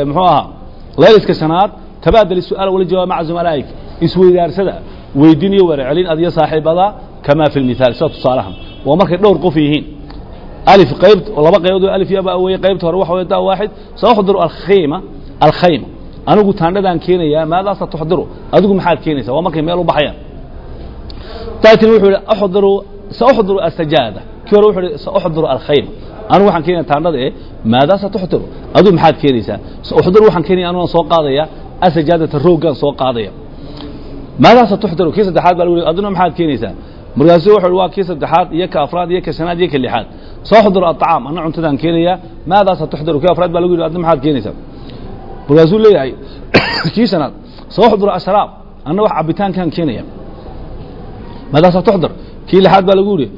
mxuu ahaa layliska شhanaad tabaadل السu'aaل wاljawaab maca زumalaaئik isweydaarsada weydiin iyo warcelin adiyo saaxiibada kama fi الmiثaal sida tusaalahan waa markay dhowr qof yihiin alif qayb laba qaybood oo alif yaba weye qaybta hore waxa weye da waaxid saأxdiru alkhayma alkhayma anigu taandhadaan keenayaa maadaa satuxdiru adigu maxaad keenaysaa waa markay meel u baxayaan datin wuxuu yihi axdiru saأxdiru asajaada kii hore wuxuu ihi sauxdiru alkhayma anigu waxaan keenaya taandhada ee maadaa satuxdiru adigu maxaad keenaysaa sauxdiru waxaan keenaya anugaan soo qaadaya asajaadata rooggaan soo qaadaya maadaa satuxdiru kii saddexaad baa lagu yihi aduna maxaad keenaysaa markaasu wuxuu ihi waa kii saddexaad iyo ka afraad iyo ka shanaad iyo ka lixaad sauxdiru aطcaam anna cuntadaan keenaya maadaa satuxdiru kii afraad baa lagu yihi adna maxaad keenaysaa? Markaasuu leeyahay. Kii shanaad sauxdiru ashraab anna wax cabitaankaan keenaya. Maadaa satuxdir kii lixaad baa lagu yihi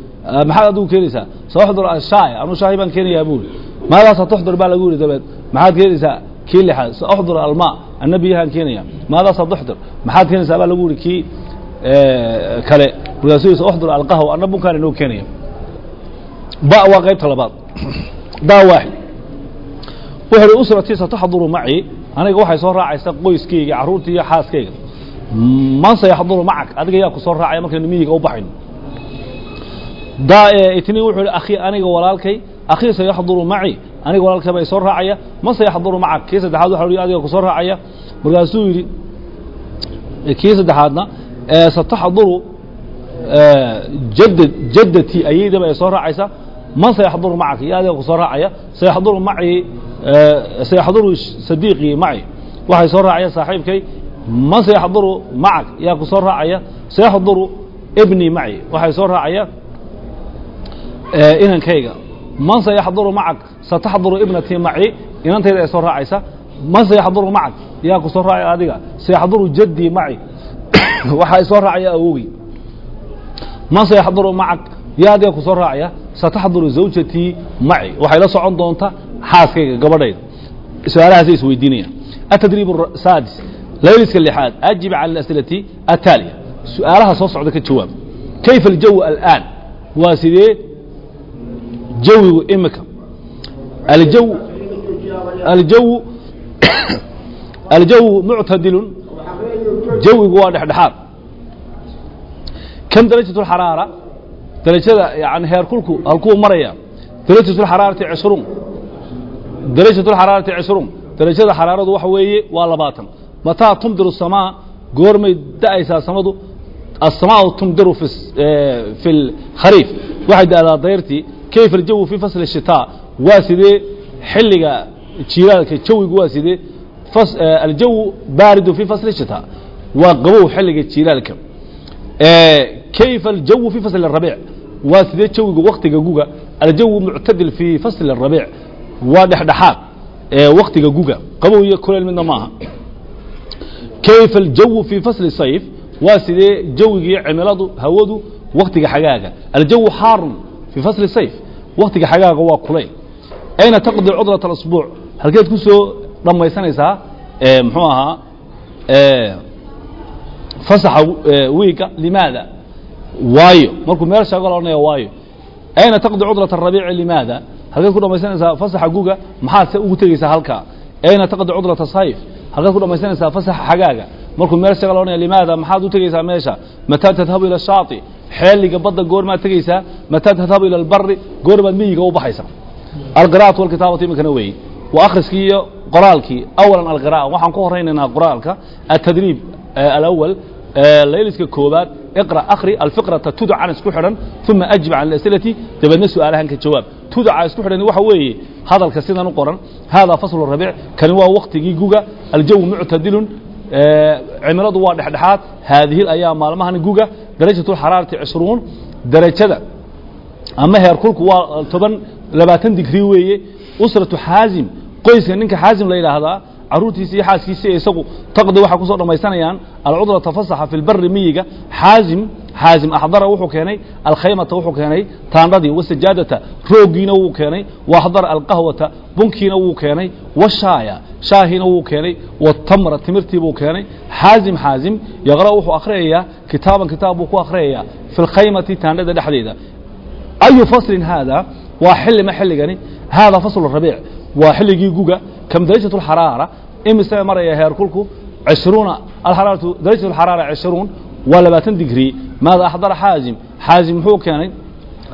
maxaad adigu keenaysaa? Sauxdir ashaay anuu shaahi baan keenayaa buuri maadaa satuxdir baa lagu yihi dabeed maxaad keenaysaa? Kii lixaad sauxdir alma anna biyahaan keenaya maadaa saduxdir maxaad keenaysaa? baa lagu yihi kii kale. Markaasuu sauxdir alqahwa anna bunkaan inoo keenaya ba waa qaybta labaad da waaxid wuxuu uhi usratii sataxduru macii aniga waxay soo raacaysa qoyskayga carruurtii iyo xaaskayga man sayaxduru macak adiga yaa ku soo raacaya markaynu miyiga u baxayno. Itniin wuxuu ihi akhi aniga walaalkay. Akhii sayaxduru maci. Aniga walaalkay baa soo raacaya. Man sayaxduru macak kii saddexaad waxa hi adiga ku soo raacaya. Markaasuu yidhi kii saddexaadna sataxduru jadad jaddatii ayaydaba ay soo raacaysa man sayaxduru macak iyo adiga ku soo raacaya. Sayaxduru maci sayaxduru sadiiqii maci. Waxay soo raacaya saaxiibkay man sayaxduru macak yaa ku soo raacaya. Sayaxduru ibni maci. Waxay soo raacaya inankayga. Man sayaxduru macak sataxduru ibnatii maci. Inantayda ee soo raacaysa. Man sayaxduru macak yaa ku soo raacay adiga. Sayaxduru jaddii maci. Waxaa isoo raacaya awogey man sayaxduru macak yaa adiga ku soo raacaya sataxduru zawjatii maci waxay la socon doonta xaaskayga gabadhayda su'aalahaasay isweydiinayaan atadriib saadis layliska lixaad ajib cala alas'ilati ataaliya su'aalaha soo socda ka jawaab kayfa aljawu alآan waa sidee jawigu imika aljaw aljaw aljawu muctadilun jawigu waa dhexdhexaad kam darajat اlxaraara darajada yani heerkulku halkuu maraya. Darajatulxaraarati cishruun darajatulxaraarati cishruun darajada xaraaradu waxa weeye waa labaatan. Mataa tumdiru samaa goormay da'aysaa samadu. Asamaau tumdiru fi lkhariif waxay da'daa dayrtii kayfa aljawu fii fasli shitaa waa sidee xilliga jiilaalka jawigu waa sidee? Aljawu baaridu fii fasli shitaa waa qabow xilliga jiilaalka. Kayfa aljawu fii fasli rabiic waa sidee jawiga waktiga guga aljawu muctadil fii fasli الrabiic waa dhexdhexaad waktiga guga. Qabow iyo kuleyl midna maaha. Kayfa aljawu fii fasli sayf waa sidee jawigii cimiladu hawadu waktiga xagaaga. Aljawu xaarun fii fasli sayf waktiga xagaaga waa kulayl ayna taqdi cudrat alasbuuc halkeed ku dhammaysanaysaa muxuu ahaa fasaxa wiiga limaada waayo. Markuu meel sheego la odhanaya waayo. Ayna taqdi cudrat arabiici limaada? Halkeed ku dhammaysanaysaa fasaxa guga maxaad se ugu tegeysaa halkaa? Ayna taqdi cudrat sayf halkeed ku dhammaysanaysaa fasaxa xagaaga? Markuu meel sheega la odhanaya limaada maxaad u tegeysaa meesha? Mataa tadhabu ila shaati. Xeeliga badda goormaad tegeysaa mataa tadhabu ila albari goormaad miyiga u baxaysa alqira'atu walkitaabatu iminkana weeye waa akhriskii iyo qoraalkii awalan alqira'a waxaan ku horaynaynaa qoraalka. Atadriib alawal layliska koobaad iqra akhri alfiqrata tudacan isku xidhan uma ajib can alas'ilati dabeedna su'aalahan ka jawaab. Tudaca isku xidhan waxa weeye hadalka sidan u qoran haadaa faslu rabiic kani waa waktigii guga aljawu muctadilun cimiladu waa dhexdhexaad haadihi ayaa maalmahan guga darajatu xaraarati cishruun darajada. Ama heerkulku waa toban labaatan digrii weeye usratu xaazim qoyska ninka xaazim la yidhaahdaa caruurtiisa iyo xaaskiisa isagu taqdi waxaa ku soo dhammaysanayaan alcudrata fasaxa fi lbari miyiga xaazim xaazim axdara wuxuu keenay alkhaymata wuxuu keenay taandhadii wasajaadata rooggiina wuu keenay waaxdara alqahwata bunkiina wuu keenay washaaya shaahiina wuu keenay watamra timirtii buu keenay xaazim xaazim yaqra wuxuu akhriyayaa kitaaban kitaab buu ku akhriyayaa fi lkhaymati taandhada dhexdeeda. Ayu faslin haada? Waa xilli ma xilligani? Haada faslu rabiic. Waa xilligii guga maraya heerkulku cishruuna alxaraaratu darajatu اlxaraara cishruun waa labaatan digrii maada axdara xaazim xaazim muxuu keenay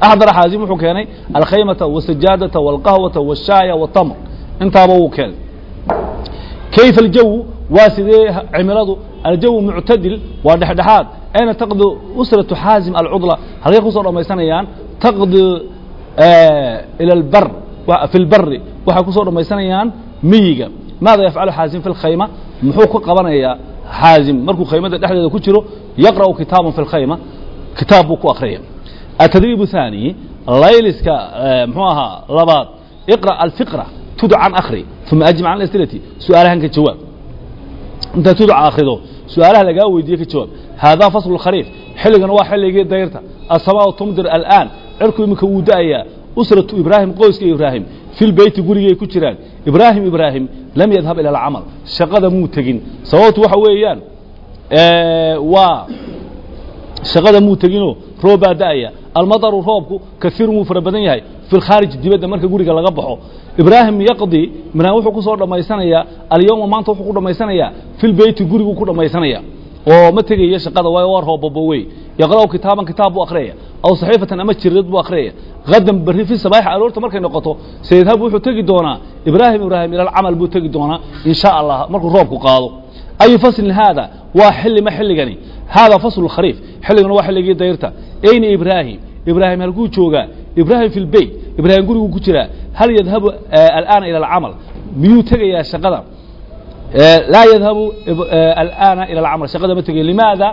axdara xaazim wuxuu keenay alkhaymata wasajaadata walqahwata washaaya watamr intaaba wuu keenay kayfa aljawu waa sidee cimiladu aljawu muctadil waa dhexdhexaad ayna taqdi usratu xaazim alcudla halkay ku soo dhammaysanayaan taqdi ila albar fi lbari waxay ku soo dhammaysanayaan miyiga. Maada yafcalu xaasim fi lkhayma muxuu ku qabanayaa xaasim markuu khaymada dhexdeeda ku jiro yaqra'u kitaaban fi lkhayma kitaab buu ku akriya atadriib haani layliska eh, mxuu ahaa labaad iqra' alfiqra tudcan akhri uma ajim can asilati su'aalahan ka jawaab. Intaad tudca akhrido su'aalaha lagaa weydiiye ka jawaab. Haadaa faslu khariif xilligana waa xilligii dayrta. Asamaau tumdir alaan cirku iminka wuu da'ayaa. Usratu ibraahim qoyska ibraahim fi lbeyti gurigay ku jiraan. Ibraahim ibraahim lam yadhab ila alcamal shaqada muu tegin. Sababtu waxa weeyaan waa shaqada muu teginoo roob baa da'aya. Almadaru roobku kaiirun wuu fara badan yahay. Fi lkhaarij dibadda marka guriga laga baxo. Ibraahim yaqdi ibraahim wuxuu ku soo dhammaysanayaa alyowma maanta wuxuu ku dhammaysanayaa fi lbeyti guriguu ku dhammaysanaya oo ma tegayo shaqada waayo waa roobabo wey yaqra'u kitaaban kitaab buu akhriyaya aw saxiifatan ama jiradad buu akhriyaya hadan berri fi sabaaxi aroorta markay noqoto sayidhab wuxuu tegi doonaa ibraahim ibraahim ila alcamal buu tegi doonaa in sha allah markuu roobku qaado ayu faslin haada waa xilli ma xilligani haada faslu khariif xilligana waa xilligii dayrta ayna ibraahim ibraahim halkuu joogaa ibraahim fi lbeyt ibraahim guriguu ku jiraa hal yadhabu al'aana ila alcamal miyuu tegayaa shaqada laa yadhabu al'aana ila alcamal shaqada ma tegayo limaada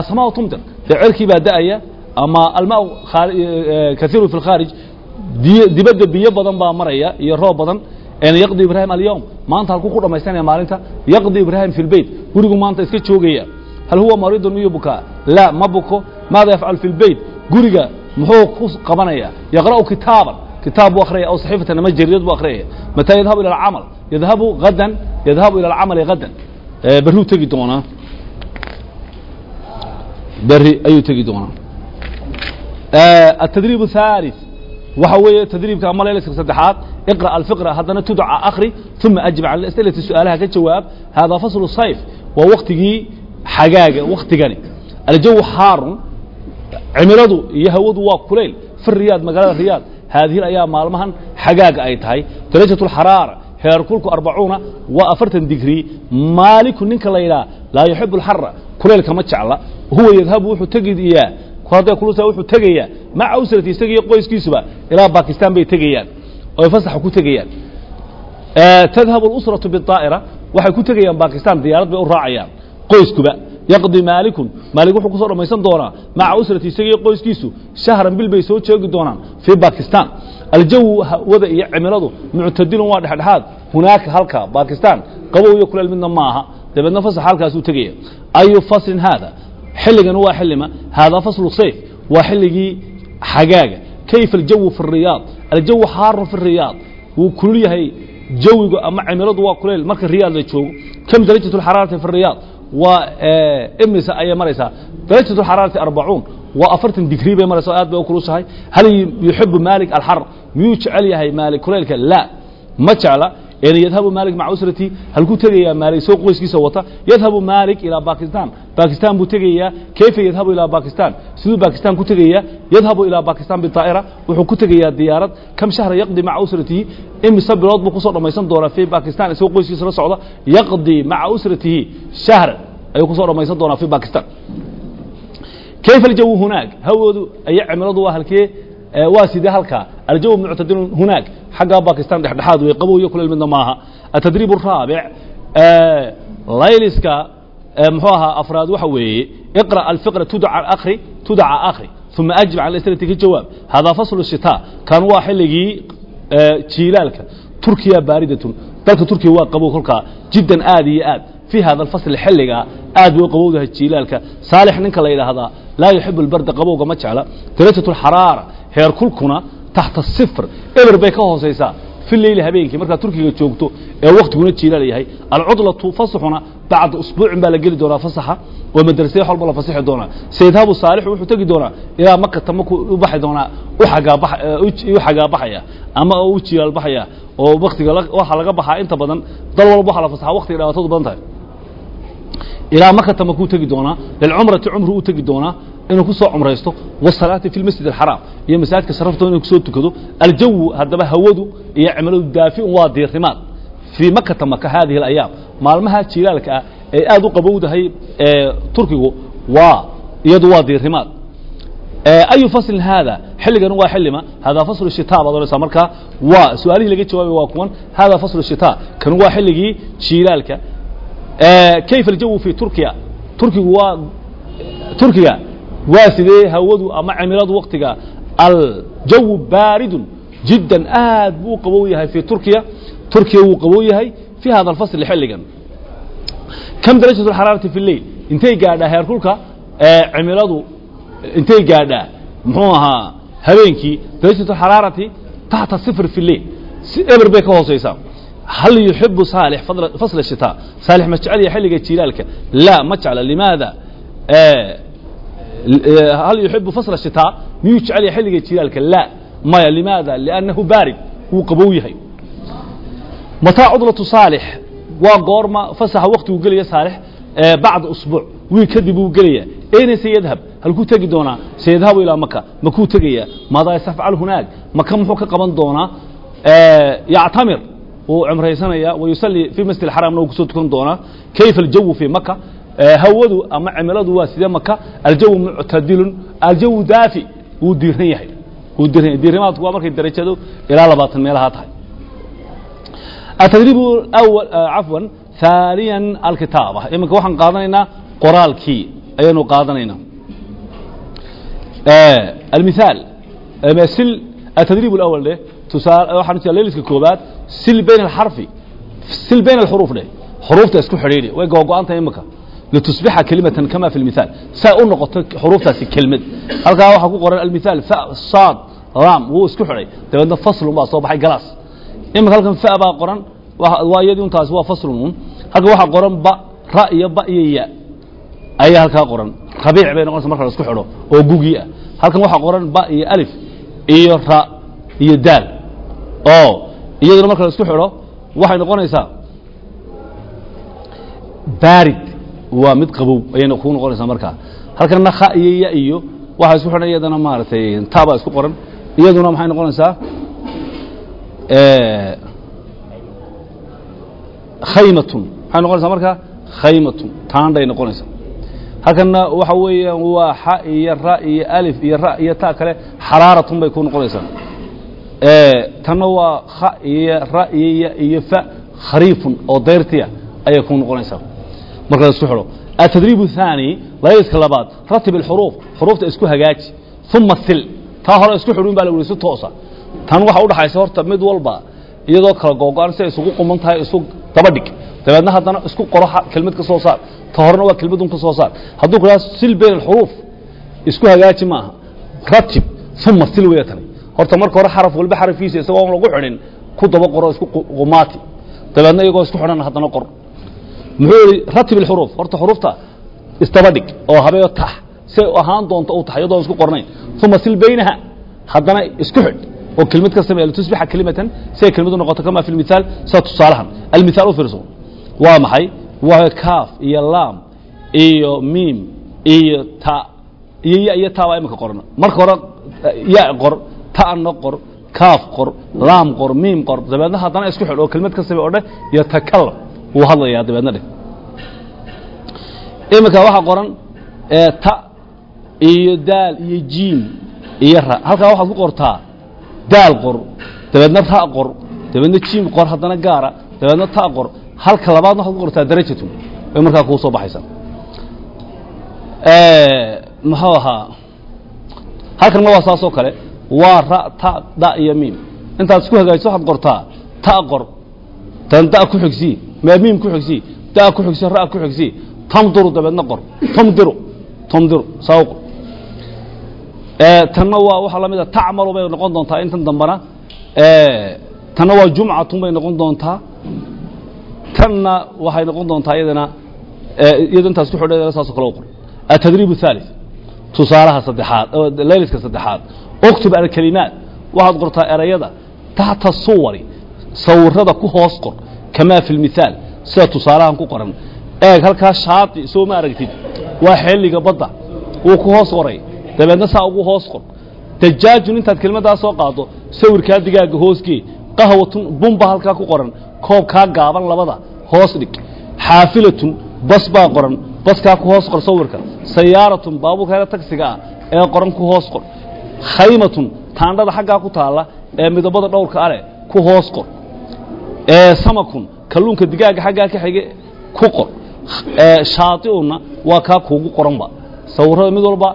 asmaa tumdir dee cerkii baa da'aya ama almaa kaiiru fi lkhaarij diy- dibadda biyo badan baa maraya iyo roob badan yaqdi ibraahim alyawm. Maanta halkuu ku dhamaysanaya maalinta yaqdi ibraahim fi lbeyt gurigu maanta iska joogaya. Hal huwa mariidun miyuu bukaa? Laa ma buko. Maada yafcal fi lbeyt guriga muxuu ku qabanaya. Yaqra'u kitaaban. Kitaab buu akhriyaya aw saxiifatan ama jaridad buu akhriyaya mataa yadhabu ila alcamal yadhabu gadan yadhabu ila alcamali gadan Eh, berriuu tegi doonaa. Berri ayuu tegi doonaa التدريب الثالث waxa weeye tdriibka ama layliska saddexaad اقرأ الفقرة haddana tudca akri ثuma أجب عن الأسئلة su-aalaha ka jawaab hada فصل الصayf waa waktigii xagaaga waktigani aljaw xaarun cimiladu iyo hawadu waa kulayl fi riyaad magaalada riyaad haadihi ayaa maalmahan xagaaga ay tahay darajaة الxaraara heerkulku arbacuuna waa afartan digrii maaliku ninka la yidhaha laa yuxib اlxara kulaylka ma jecla huwa yadhabu wuxuu tegiyaa hadday kulusa wuxuu tegayaa maca usrati isagiiyo qoyskiisuba ilaa bakistan bay tegayaan oo ay fasaxa ku tegayaan tadhabu اlusraةu biطaa'ira waxay ku tegayaan bakistan diyaarad bay u raacayaan qoyskuba yaqdi maalikun maalik wuxuu kusoo dhammaysan doonaa maca usrati isagiiyo qoyskiisu shahran bil bay soo joogi doonaan fii bakistan aljawu hawada iyo cimiladu muctadilun waa dhexdhexaad hunaaka halka bakistan qabow iyo kuleel midna ma aha dabeedna fasax halkaasuu tegaya ayu faslin haada Xilligan waa xilima haadaa faslu sayf waa xilligii xagaaga. Kayfa aljawu fi riyaad? Aljawu xaaru fi riyaad. Wuu kulul yahay jawigu ama cimiladu waa kuleyl marka riyaad la joogo. Kam darajat اxaraarati fi riyaad? Waa imisa ayay maraysaa. Darajat اxaraarati arbacuun. Waa afartan digrii bay maraysa aad bay u kulushahay hal yuxibu maalik alxar miyuu jecel yahay maalik kuleylka la. Ma jecla yadhabu maalik maca usrati halkuu tegayaa maalik? Soo qoyskiisa wata. Yadhabu maalik ilaa bakistan bakistan buu tegayaa. Kayfa yadhabu ilaa bakistan siduu bakistan ku tegayaa? Yadhabu ilaa bakistan biطaa'ira wuxuu ku tegayaa diyaarad. Kam shahra yaqdi maca usratihi imise bilood buu ku soo dhammaysan doonaa fii bakistan isagoo qoyskiisa la socda. Yaqdi maca usratihi shahra ayuu ku soo dhammaysan doonaa fii bakistan kayfa aljawu hunaag? Hawoodu iyo cimiladu waa halkee waa sidee halkaa aljaw muctadilun hunaag xaggaa bakistan dhexdhexaad wey qabow iyo kuleyl midna maaha atadriib الraabic layliska muxuu ahaa afraad waxa weeye iqra alfiqra tudca akri tudca akri uma ajib can as'ilati ka jawaab hada faslu الshita kan waa xilligii jiilaalka turkiya baaridatun dalka turkiya waa qabow kolkaa jiddan aad iyo aad في hada الفصل xiligaa aad bay u qabowdahay jiilaalka saalix ninka la yidhaahdaa laa yuxibu اlbarda qabowga ma jecla darajaة الxaraara heer kulkuna taxta صifr eber bay ka hoosaysaa fi leyli habeenkii. Markaad turkiga joogto ee waktiguna jiilaal yahay. Alcudlaةu fasaxuna bacda usbuucin baa la geli doonaa fasaxa. Oo madrasaya walba la fasixi doonaa. Saydhabu saalixu wuxuu tegi doonaa ilaa makata markuu u baxi doonaa u xagaabaxaya ama u jiilaal baxaya oo waktiga waxa laga baxaa inta badan dal walba waxa la fasaxa waktiga dhibaatadu badan tahay ilaa makata makuu tegi doonaa lilcumrati cumru u tegi doonaa inuu ku soo cumraysto wasalaati fi lmasjid alxaraam iyo masaajidka sharafto inuu ku soo tukado aljawu haddaba hawadu iyo cimiladu daafiun waa diirimaad fii makata maka hadihi alayaam maalmaha jiilaalka ah ee aad u qabowdahay turkigu waa iyadu waa diirimaad ayu faslin haada? Xilligan waa xilima hada faslu shita baad odhanaysaa markaa waa su'aalihii laga jawaabay waa kuwan hada faslu shita kan waa xilligii jiilaalka kayfa aljawu fi turkiya? Turkigu waa turkiga waa sidee hawadu ama cimiladu waktiga aljawu baaridun jiddan aad buu qabow yahay fi turkiya. Turkiya wuu qabow yahay fi hada alfasl xilligan. Kam darajat اxaraarati fi lleil intay gaadhaa heerkulka cimiladu intay gaadhaa. Muxuu ahaa habeenkii darajat xaraarati taxta صifr fi lleil eber bay ka hoosaysaa hal yuxibu saalix fasla shitaa saalix ma jecel yahay xilliga jiilaalka laa ma jecla limaada hal yuxibu fasla shitaa miyuu jecel yahay xilliga jiilaalka laa maya limaada liannahu baarid wuu qabow yahay mataa cudlatu saalix waa goorma fasaxa waktigu gelaya saalix bacda usbuuc wiil kadib uu gelaya ayna sayadhab halkuu tegi doonaa sayadhabu ilaa maka makuu tegayaa maadaa yasafcal hunaag maka muxuu ka qaban doonaa yactamir wuu cumraysanaya wayusalli fii masjid xaramna wuu ku soo tukan doonaa kayfa aljawu fii maka eh, hawadu ama cimiladu waa sidee maka aljawu muctadilun aljawu daafi. Wuu diiran yahay. Wuu diiran yahay. Diirimaadku waa markay darajadu ilaa labaatan meelahaa tahay. Atadribu awal cafwan eh, haaniyan alkitaaba. Iminka waxaan qaadanaynaa qoraalkii. Ayaanu qaadanaynaa. Eh, almithaal. Sil atadriib alawal de leliska koobaad sil bayn اxarfi sil bayn اxruuf dheh xuruufta isku xidhiidhi way googo-anta imika litusbixa kelimatan kama fi lmithaal saa u noqoto xuruuftaasi kelmad. Halkaa waxaa ku qoran almithaal fa saad ram wuu isku xidhay dabeedna faslun baa soo baxay galaas. Imika halkan fa baa qoran waa iyadii un taasi waa faslun un halkan waxaa qoran ba ra iyo ba iyo ya. Ayaa halkaa qoran. Rabiic bay noqonaysa marka la isku xidho oo gugii ah. Halkan waxaa qoran ba iyo alif iyo ra iyo daal oo iyaduna marka la isku xidho waxay noqonaysaa baarid. Waa mid qabow ayayna kuu noqonaysaa markaa halkanna kha iyo ya iyo waxaa isku xidhan iyadana maaragtay ta baa isku qoran. Iyaduna maxay noqonaysaa khaymatun. Maxay noqonaysaa markaa khaymatun. Taandhay noqonaysaa. Halkanna waxa weeyaan waa xa iyo ra iyo alif iyo ra iyo ta kale xaraaratun bay ku noqonaysaa tanna waa kha iyo ra iyo ya iyo fa khariifun oo dayrtiya ayay ku noqonaysaa marka la isku xidho التdريب الثاني layska labaad ratib الxروف xruufta isku hagaaji ثuma sil taa hore isku xidhin ba la wuri si toosa tan waxa udhaxaysa horta mid walba iyadoo kala googo-an si ay isugu quman tahay isu daba dhig dabeedna haddana isku qoro kelmad ka soo saar ta horena waa kelmadun ka soo saar hadduu kuraa sil bayn الxruuf isku hagaaji maaha ratib ثuma sil weya tani horta marka hore xaraf walba xarafkiisa isagoo lagu xidhin ku daba qoro isku qumaati. Dabeedna iyagoo isku xidhan haddana qor. Muxuu yihi ratib اxruuf horta xuruufta isdaba dhig oo habeeyo tax si ay ahaan doonto u tahay iyadoo isku qornayn. Uma sil baynaha haddana isku xidh oo kelmad ka samey litusbixa kelimatan si ay kelmadu noqoto kama fi miaal sida tusaalahan. Almithaal u fiirso. Waa maxay? Waa kaaf iyo laam iyo miim iyo ta iyo ya iyo ta baa imika qorna. Marka hore ya qor ta'na qor kaaf qor laam qor miim qor. Dabeedna haddana isku xidh oo kelmad ka samey o dheh yatakalam wuu hadlayaa dabeedna dheh iminka waxaa qoran ta iyo daal iyo jiim iyo ra. Halkaa waxaad ku qortaa daal qor dabeedna ra qor dabeedna jiim qor haddana gaara dabeedna ta qor. Halka labaadna waxaad ku qortaa darajatun. Bay markaa kuu soo baxaysaa. Muxuu ahaa? Halkanna waa saasoo kale waa ra ta da iyo miim intaad isku hagaajiso waxaad qortaa ta qor tan da ku xigsii maamiim ku xigsii da ku xigsi ra ku xigsii tamduru dabeedna qor tumdiru tumdiru saa qor tanna waa waxaa la mid a tacmalu bay noqon doontaa intan dambana tanna waa jumcatun bay noqon doontaa tanna waxay noqon doontaa iyadana iyado intaas ku xidhay saasoo kale u qor atadriib الثالث tusaalaha saddexaad layliska saddexaad اktub alkelimaat waxaad qortaa erayada taxta suwari sawirada ku hoos qor kamaa fi اlmithaal sida tusaalahan ku qoran. Eeg halkaa shaati soo ma aragtid waa xeeliga badda wuu ku hoos qoray. Dabeedna saa ugu hoos qor. Dajaajun intaad kelmaddaa soo qaado sawirkaa digaaga hoosgee qahwatun bumba halkaa ku qoran koobkaa gaaban labada hoos dhig. Xaafilatun bas baa qoran baskaa ku hoos qor sawirka. Sayaaratun baabuurka tagsiga ah ee qoran ku hoos qor khaymatun taandhada xaggaa ku taalla ee midabada dhowrka aleh ku hoos qor. Samakun kalluunka digaaga xaggaa ka xige ku qor. Shaaiuna waa kaa kuugu qoranba. Sawirada mid walba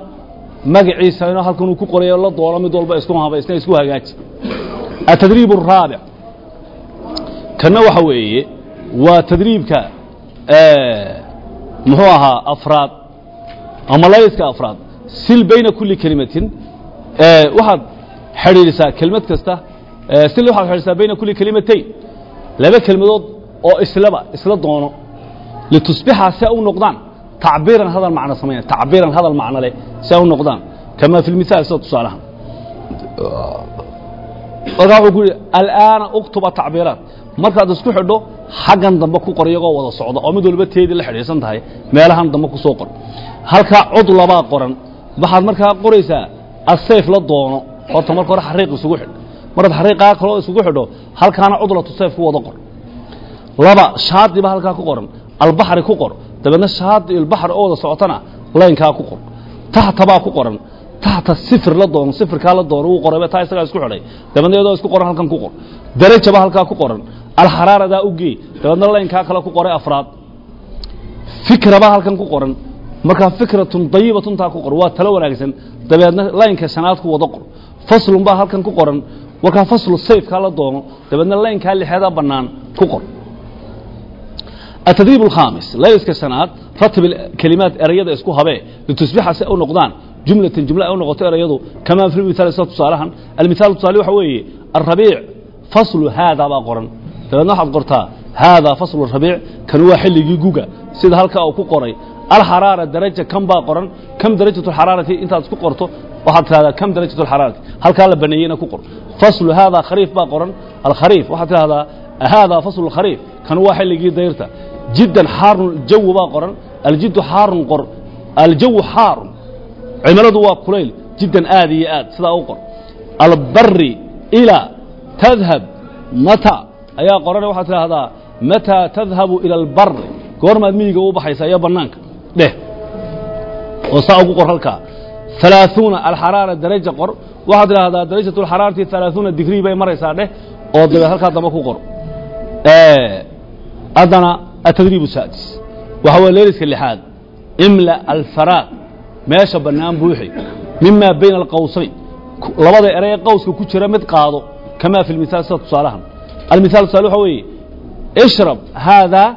magaciisa in halkan uu ku qorayo la doono mid walba isku habaysna isku hagaaji. Atadriib الraabic kana waxa weeye waa tadriibka muxuu ahaa afraad ama layska afraad sil bayna kuli kelimatin waxaad xidhiidhisaa kelmad kasta. Sil waxaad xidhiidhisaa bayna kuli kelimatayn laba kelmadood oo islaba isla doono. Litusbixa si u noqdaan. Tacbiiran hadal macno samaynaya tacbiiran hadal macno leh si u noqdaan. Kama fi lmithaal sida tusaalaha markaa wuxuu ku yidhi al'aana uktuba tacbiiraat. Markaad isku xidho xaggan dambe ku qor iyagoo wada socda oo mid walba teedii la xidhiidsan tahay. Meelahan dambe ku soo qor. Halkaa cod labaa qoran. Waxaad markaa qoraysaa asayf la doono horta marka hore xariiq isugu xidh markaad xariiqaa kaloo isugu xidho halkaana cudlatu sayf ku wada qor. Laba shaadiba halkaa ku qoran. Albaxri ku qor. Dabeedna shaadi ilbaxri oo wada socotana laynkaa ku qor. Taxtabaa ku qoran. Taxta sifir la doono sifirkaa la doono wuu qorayba taa isagaa isku xidhay. Dabeedna iyadoo isku qoran halkan ku qor. Darajaba halkaa ku qoran. Alxaraaradaa u geey dabeedna laynkaa kale ku qoray afraad. Fikraba halkan ku qoran markaa fikratun dayibatuntaa ku qor waa talo wanaagsan. Dabeedna laynka shanaad ku wada qor. Faslun baa halkan ku qoran. Warkaa faslu sayfkaa la doono dabeedna laynkaa lixeedaa bannaan ku qor. Atadriib alkhaamis layska shanaad ratib kelimaad erayada isku habee. Litusbixa si au noqdaan jumlatan jumla ay u noqoto erayadu. Kamaa fi lmithaal sida tusaalahan. Almithaal tusaale waxa weeye alrabiic faslu haadaa baa qoran. Dabeedna waxaad qortaa haadaa faslu rabiic kan waa xilligii guga. Sida halkaa uu ku qoray alxaraara daraja kan baa qoran kam darajatu xaraarati intaad isku qorto waxaad tidhahdaa kam darajatu alxaraarati halkaa la baneeyeyna ku qor faslu haadaa khariif baa qoran alkhariif waxaad tidhahdaa haadaa faslu khariif kan waa xilligii dayrta jiddan xaarun jawu baa qoran aljiddu xaarun qor aljawu xaarun cimiladu waa kulayl jiddan aad iyo aad sidaa u qor albari ilaa tadhab mata ayaa qorane waxaad tidhaahdaa mataa tadhabu ila albari goormaad miyiga u baxaysaa iyo bannaanka dheh oo saa ugu qor halkaa ثaلaaثuuنa alxaraara daraja qor waxaad tidhaahdaa darajaة الxaraarati ثaلaaثuuنa digrii bay maraysaa dheh oo dabeed halkaa dambe ku qor haddana التدريب السادس وهو ليلة اللحاد املأ الفراغ meesha bannaan buuxi mima bayna alqawsayn labada erey qawska ku jira mid qaado kamaa fi lmithaal sida tusaalahan almithaal tusaale waxa weeye ishrab haadaa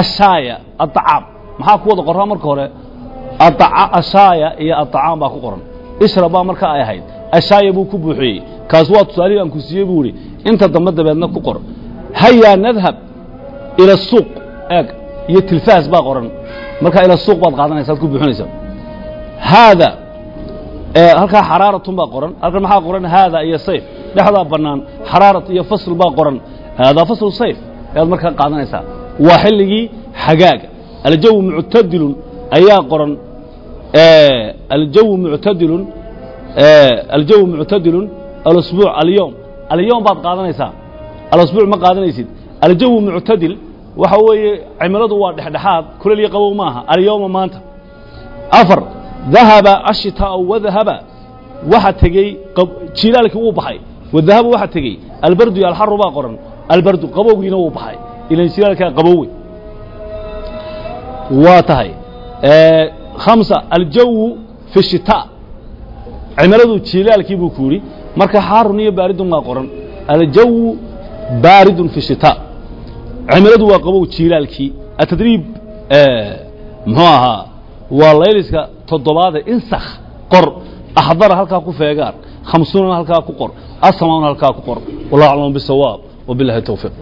ashaaya aطacaam maxaa ku wada qoraa marka hore? Ashaaya iyo aطacaam baa ku qoran. Ishrab baa marka ay ahayd. Ashaaya buu ku buuxiyey. Kaas waa tusaalihii aan ku siiyey buu ihi inta dambe dabeedna ku qor. Hayaa nadhab ila suuq. Eeg iyo tilfaas baa qoran. Marka ila suuq baad qaadanaysa ad ku buuxinaysa haada halkaa xaraaratun baa qoran. Halkan maxaa qoran? Haada iyo sayf. Dhexdaa bannaan xaraarat iyo fasl baa qoran. Haadaa faslu sayf. Ayaad markaa qaadanaysaa. Waa xilligii xagaaga aljawu muctadilun ayaa qoran aljawu muctadilun aljawu muctadilun alasbuuc alyowm alyowm baad qaadanaysaa alasbuuc ma qaadanaysid aljawu muctadil waxa weeye cimiladu waa dhexdhexaad kulel iyo qabow maaha alyowma maanta afar dahaba ashitaau wadahaba waxa tegey jilaalkii wuu baxay wadahaba waxa tegey albardu iyo alxaru baa qoran albardu qabowgiina wuu baxay ilan jilaalkaa qabowey waa tahay. Khamsa aljawu fi shitaa cimiladu jilaalkii buu ku yidhi marka xaarun iyo baaridun baa qoran. Aljawu baaridun fi shitaa cimiladu waa qabow jilaalkii. Atadriib muxuu ahaa waa layliska toddobaade insakh qor. Axdara halkaa ku feegaan khamsuunana halkaa ku qor asamauna halkaa ku qor. Wallahu aclam bisawaab wabilahi towfiiq